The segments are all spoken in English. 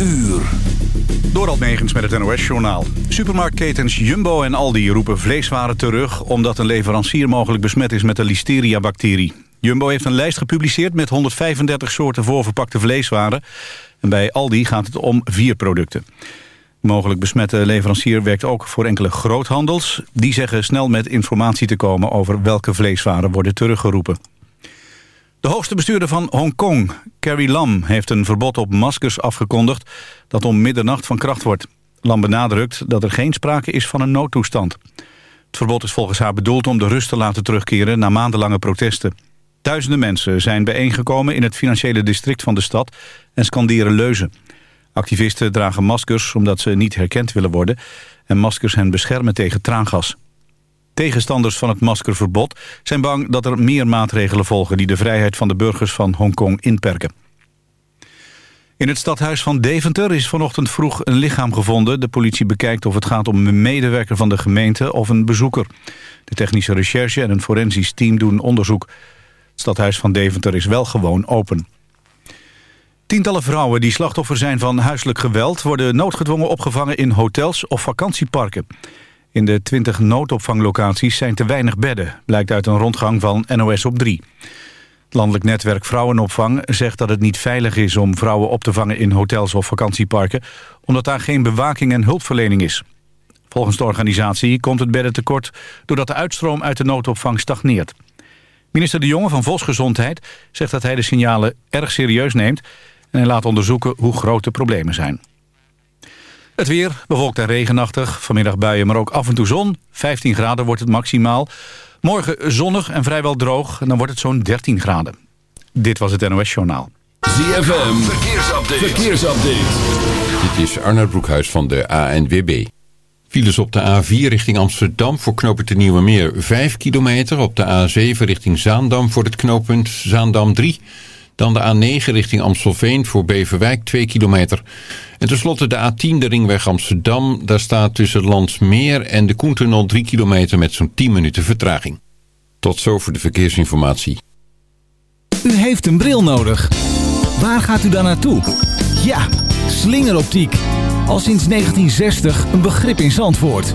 uur. Door Megens met het NOS-journaal. Supermarktketens Jumbo en Aldi roepen vleeswaren terug... omdat een leverancier mogelijk besmet is met de listeria-bacterie. Jumbo heeft een lijst gepubliceerd met 135 soorten voorverpakte vleeswaren. En bij Aldi gaat het om vier producten. mogelijk besmette leverancier werkt ook voor enkele groothandels. Die zeggen snel met informatie te komen over welke vleeswaren worden teruggeroepen. De hoogste bestuurder van Hongkong, Carrie Lam, heeft een verbod op maskers afgekondigd dat om middernacht van kracht wordt. Lam benadrukt dat er geen sprake is van een noodtoestand. Het verbod is volgens haar bedoeld om de rust te laten terugkeren na maandenlange protesten. Duizenden mensen zijn bijeengekomen in het financiële district van de stad en scanderen leuzen. Activisten dragen maskers omdat ze niet herkend willen worden en maskers hen beschermen tegen traangas. Tegenstanders van het maskerverbod zijn bang dat er meer maatregelen volgen... die de vrijheid van de burgers van Hongkong inperken. In het stadhuis van Deventer is vanochtend vroeg een lichaam gevonden. De politie bekijkt of het gaat om een medewerker van de gemeente of een bezoeker. De technische recherche en een forensisch team doen onderzoek. Het stadhuis van Deventer is wel gewoon open. Tientallen vrouwen die slachtoffer zijn van huiselijk geweld... worden noodgedwongen opgevangen in hotels of vakantieparken. In de 20 noodopvanglocaties zijn te weinig bedden... blijkt uit een rondgang van NOS op 3. Het landelijk netwerk Vrouwenopvang zegt dat het niet veilig is... om vrouwen op te vangen in hotels of vakantieparken... omdat daar geen bewaking en hulpverlening is. Volgens de organisatie komt het bedden tekort... doordat de uitstroom uit de noodopvang stagneert. Minister De Jonge van Volksgezondheid zegt dat hij de signalen erg serieus neemt... en hij laat onderzoeken hoe groot de problemen zijn. Het weer, bewolkt en regenachtig. Vanmiddag buien, maar ook af en toe zon. 15 graden wordt het maximaal. Morgen zonnig en vrijwel droog. En dan wordt het zo'n 13 graden. Dit was het NOS Journaal. ZFM, verkeersupdate. verkeersupdate. Dit is Arnold Broekhuis van de ANWB. Files op de A4 richting Amsterdam voor knooppunt de Nieuwe Meer 5 kilometer. Op de A7 richting Zaandam voor het knooppunt Zaandam 3 dan de A9 richting Amstelveen voor Beverwijk 2 kilometer. En tenslotte de A10 de ringweg Amsterdam. Daar staat tussen Landsmeer en de Koentunnel 3 kilometer met zo'n 10 minuten vertraging. Tot zover de verkeersinformatie. U heeft een bril nodig. Waar gaat u dan naartoe? Ja, slingeroptiek. Al sinds 1960 een begrip in Zandvoort.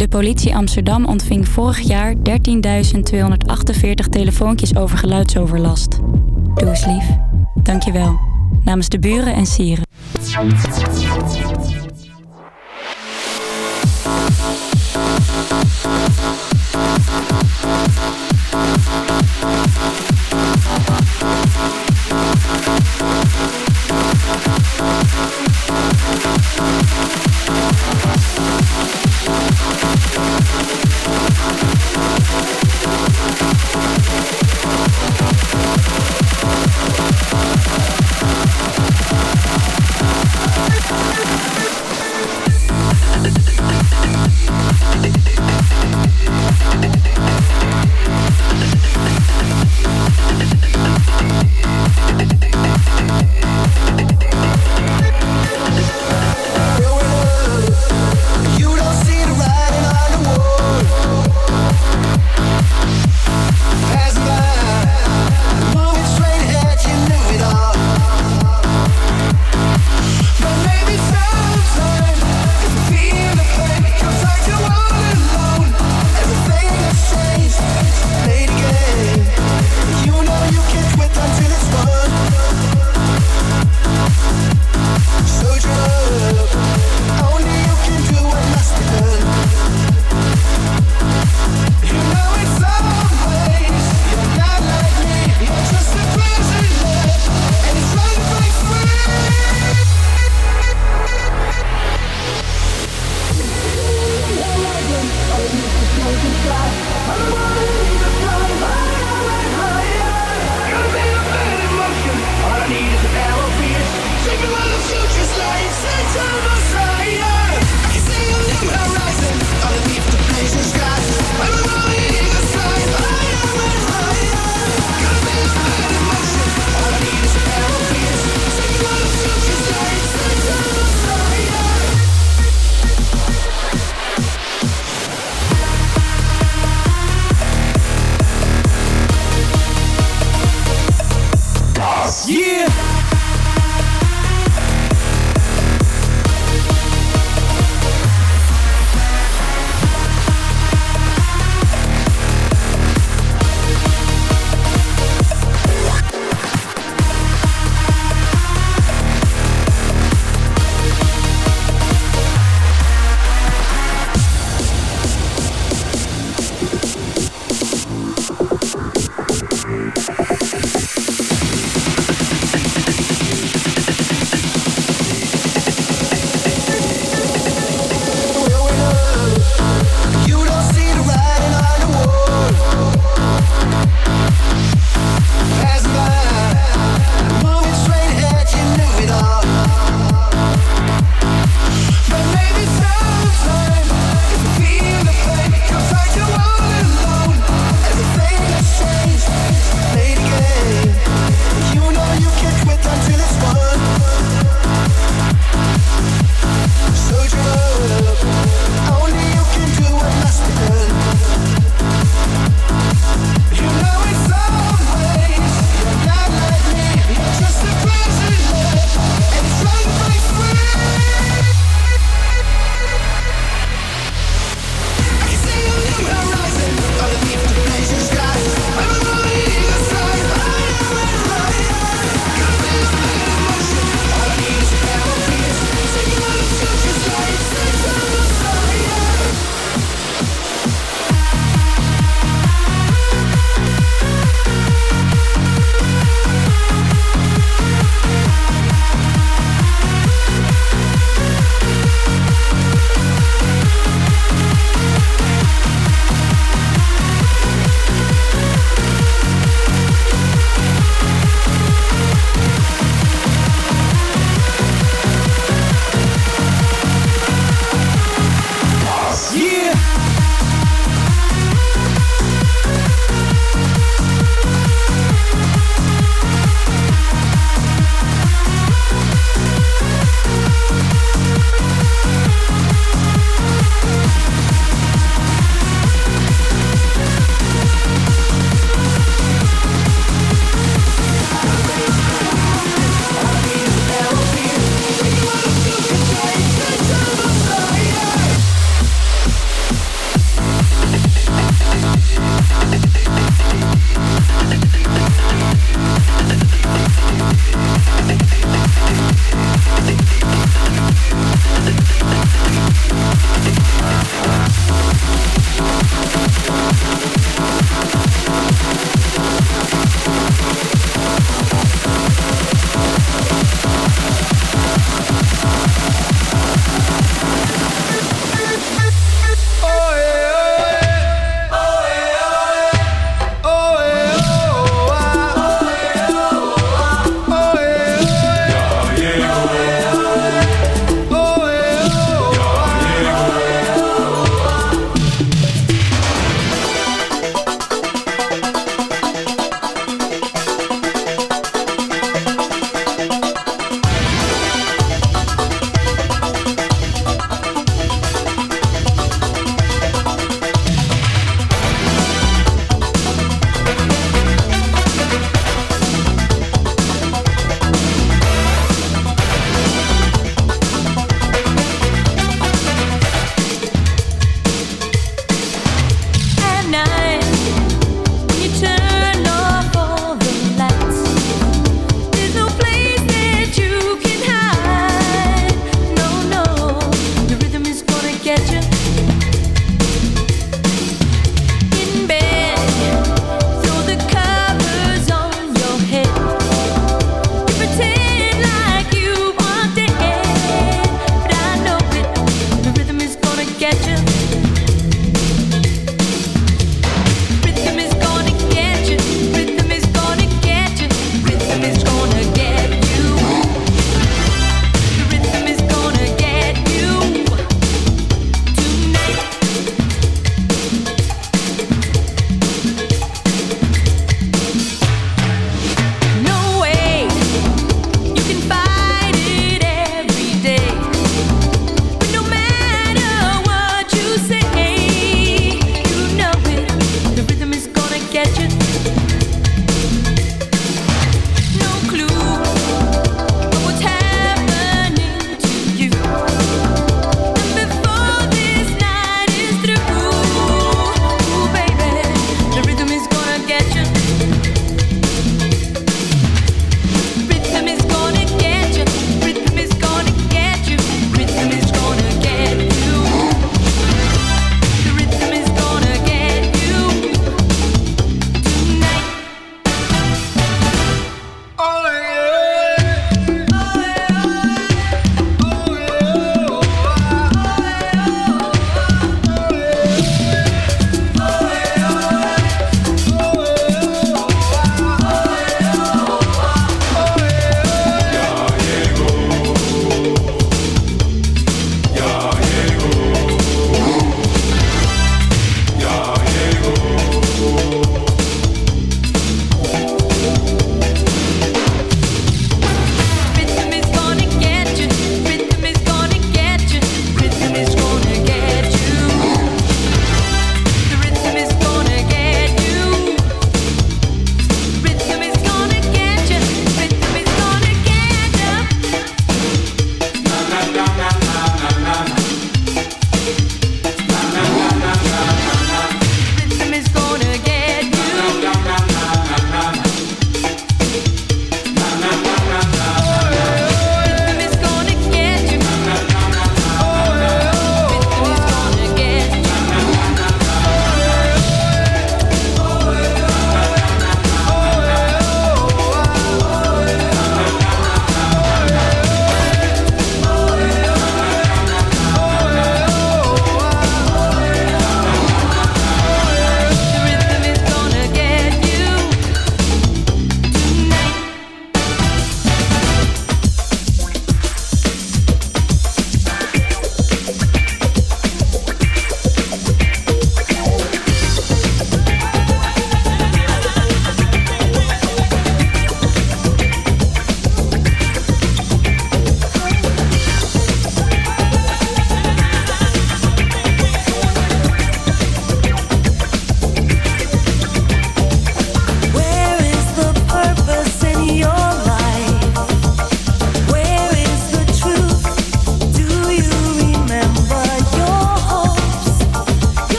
De politie Amsterdam ontving vorig jaar 13.248 telefoontjes over geluidsoverlast. Doe eens lief. Dankjewel. Namens de buren en sieren.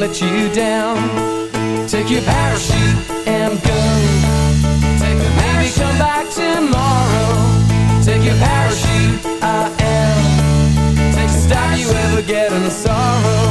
let you down. Take your parachute and go. Take a Maybe come back tomorrow. Take your parachute, I am. Take the stop you ever get in sorrow.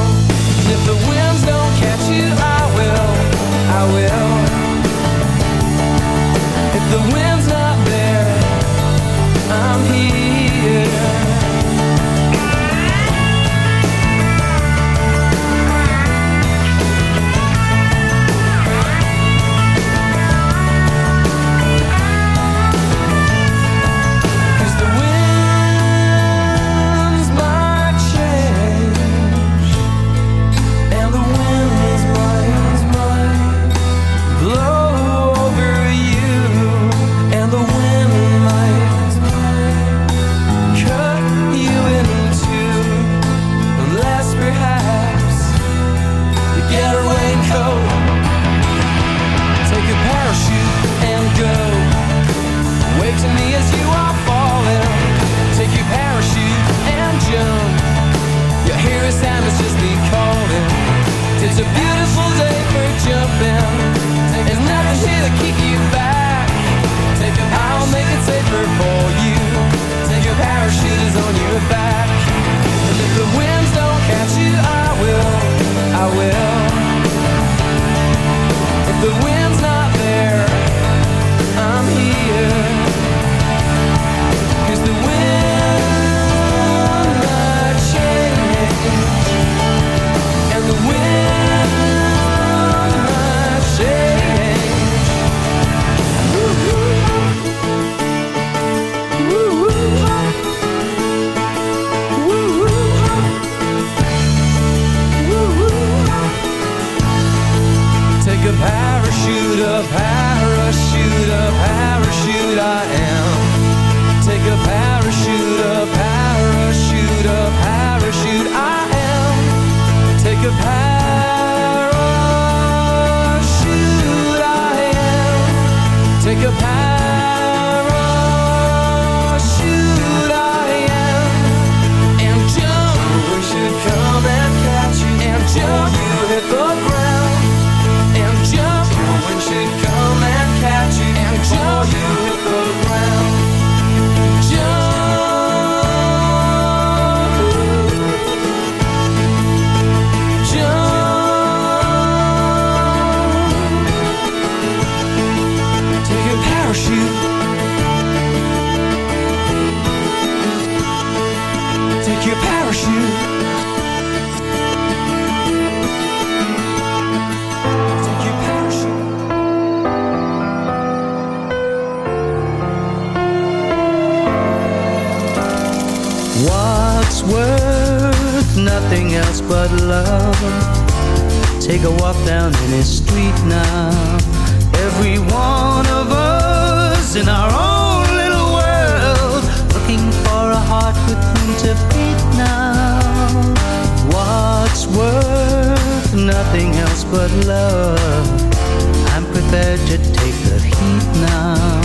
there to take the heat now.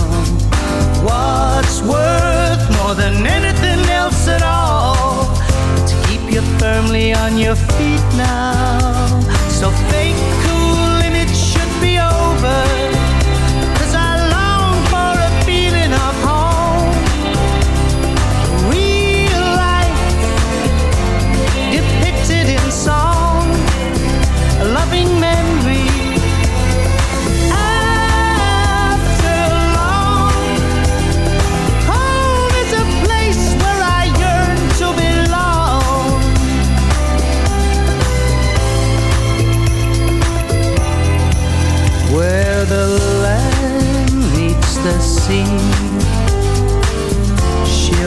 What's worth more than anything else at all? To keep you firmly on your feet now. So fake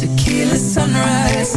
tequila sunrise.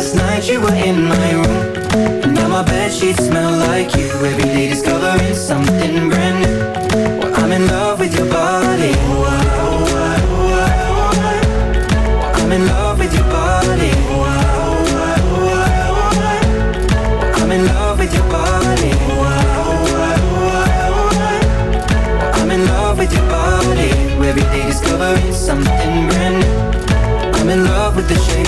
Last night you were in my room. And now my bed sheets smell like you. Every day discovering something brand new. Well, I'm in love with your body. I'm in love with your body. I'm in love with your body. I'm in love with your body. Every day discovering something brand new. I'm in love with the shape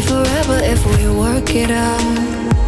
Forever if we work it out.